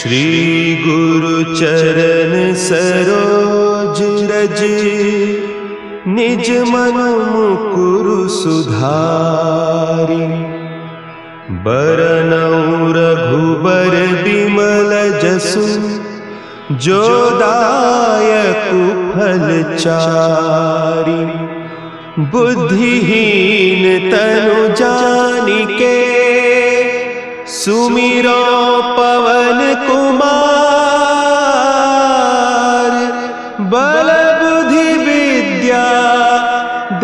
श्री रज निज मन मुकुरु सुधारी। बरनऊ रघुबर बिमल जसु जो दायक फल चारी। बुद्धिहीन तनु जानिके सुमिरो पवन कुमार बल बुद्धि विद्या,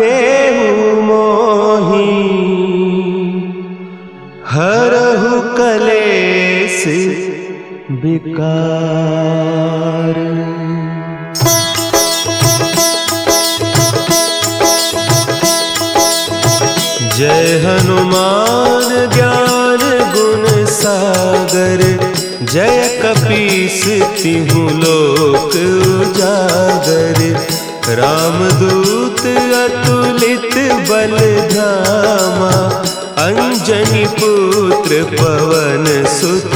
देहु मोही। हरहु कलेस विकार। जय हनुमान ज्ञान गुण सागर जय कपीस तिहु लोक उजागर। रामदूत अतुलित बल धामा अंजनी पुत्र पवन सुत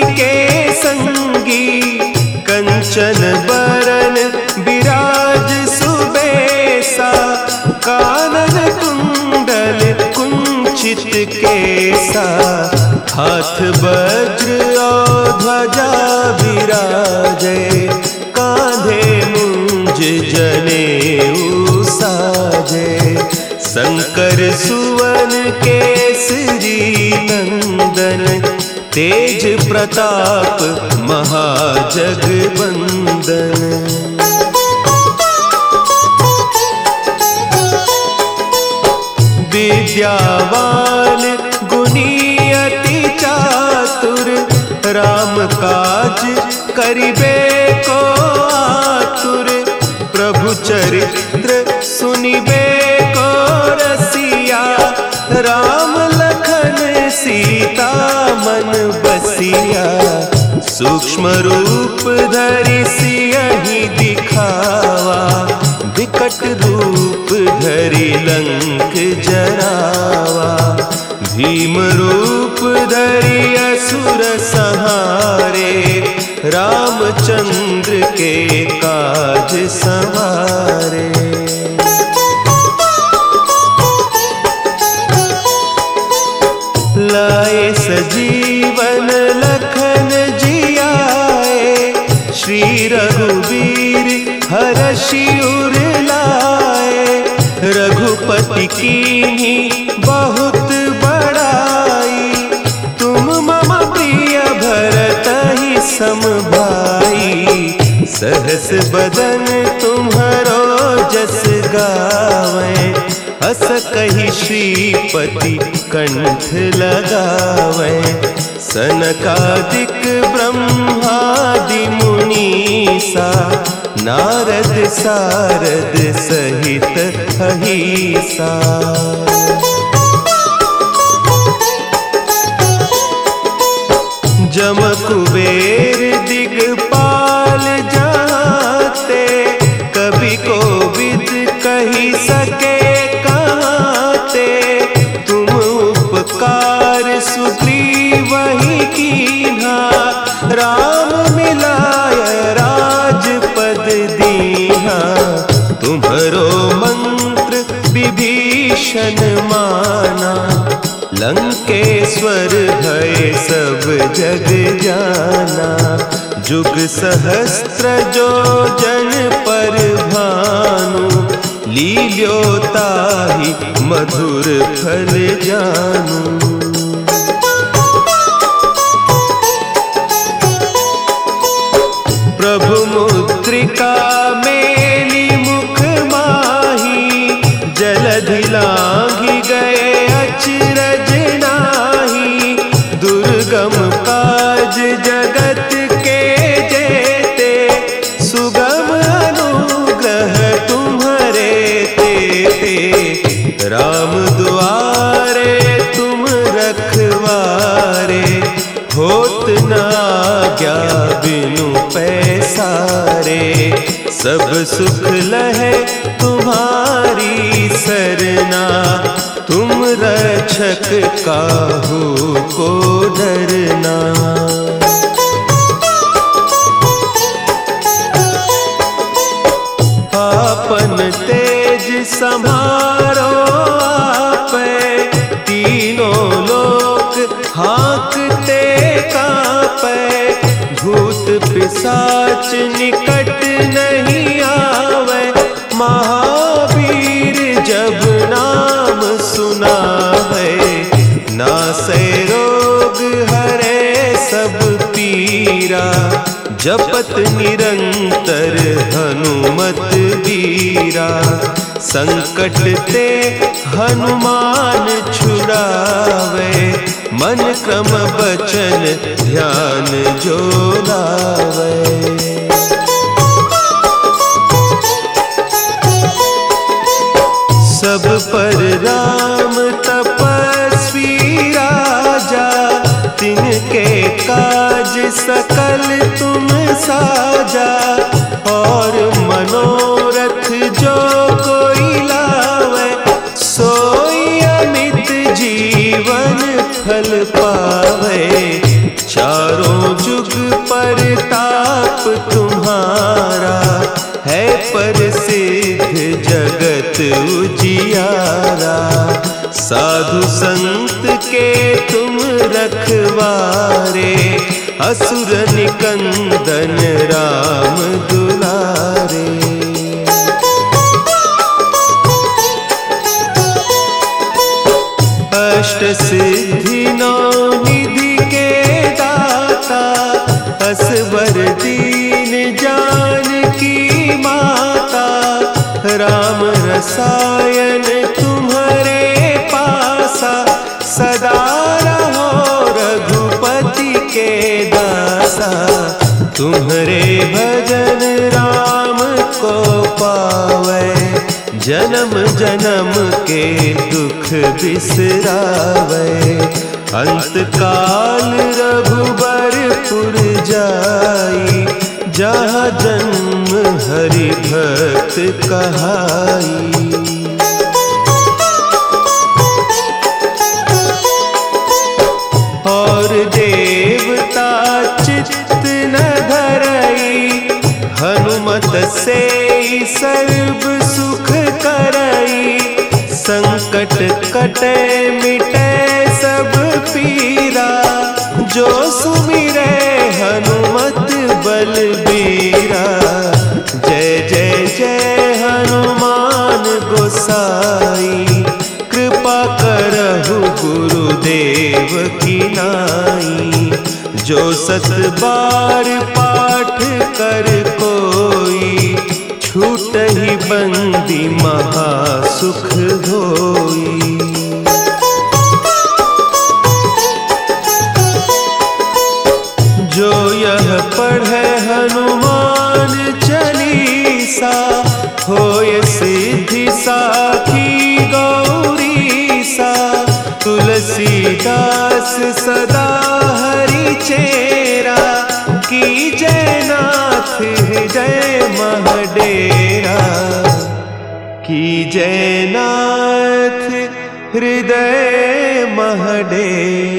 के संगी, कंचन बरन विराज सुबेसा, कानन कुंडल कुंचित केसा, हाथ वज्र ध्वजा विराजे, कांधे मुंज जने साजे शंकर सुवन केसरी नंदन तेज प्रताप महाजगबंदन। विद्यावान गुनियति चातुर, राम काज करिबे को आतुर। प्रभु चरित्र सुनिबे को रसिया, राम मन बसिया, सूक्ष्म रूप धरि सियहि दिखावा, विकट रूप धरि लंक जरावा। भीम रूप धरि असुर संहारे, रामचंद्र के काज सवारे रघुवीर हर्षि उर लाए। रघुपति की ही बहुत बड़ाई। तुम मम प्रिय भरत ही सम भाई सहस बदन तुम्हारो जस गावे। हस कही श्रीपति कंठ लगावे। सनकादिक ब्रह्मादि मुनीसा नारद सारद सहित अहिसा। जम कुबेर विभीषण माना, लंकेश्वर भय सब जग जाना। जुग सहस्त्र जो जन पर भानु लील्योताहि मधुर फल जानू। प्रभु मुद्रिका मेली देते। राम द्वारे तुम रखवारे, होत ना क्या बिनु पैसारे। सब सुख लहे तुम्हारी सरना, तुम रक्षक काहू को डरना। संभारो आपे। तीनों लोक हाँकते कापे। भूत पिशाच निकट नहीं आवे। महावीर जब नाम सुना है नासे रोग हरे सब पीरा। जपत निरंतर हनुमत वीरा। संकट ते हनुमान छुड़ावे। मन क्रम बचन ध्यान जोगावे। सब पर उजियारा साधु संत के तुम रखवारे असुर निकंदन राम दुलारे। अष्ट सिद्धि रसायन तुम्हारे पासा, सदा रहो रघुपति के दासा। तुम्हारे भजन राम को पावे, जन्म जन्म के दुख बिसरावे। अंत काल रघुबरपुर जाई, जहाँ जन्म हरि भक्त कहाई। मिटे सब पीरा, जो सुमिरे हनुमत बलबीरा। जय जय जय हनुमान गोसाई, कृपा करहु गुरुदेव की नाई। जो सत बार पाठ कर कोई, छूट ही बंदी महा सुख होई की जयनाथ हृदय महडेरा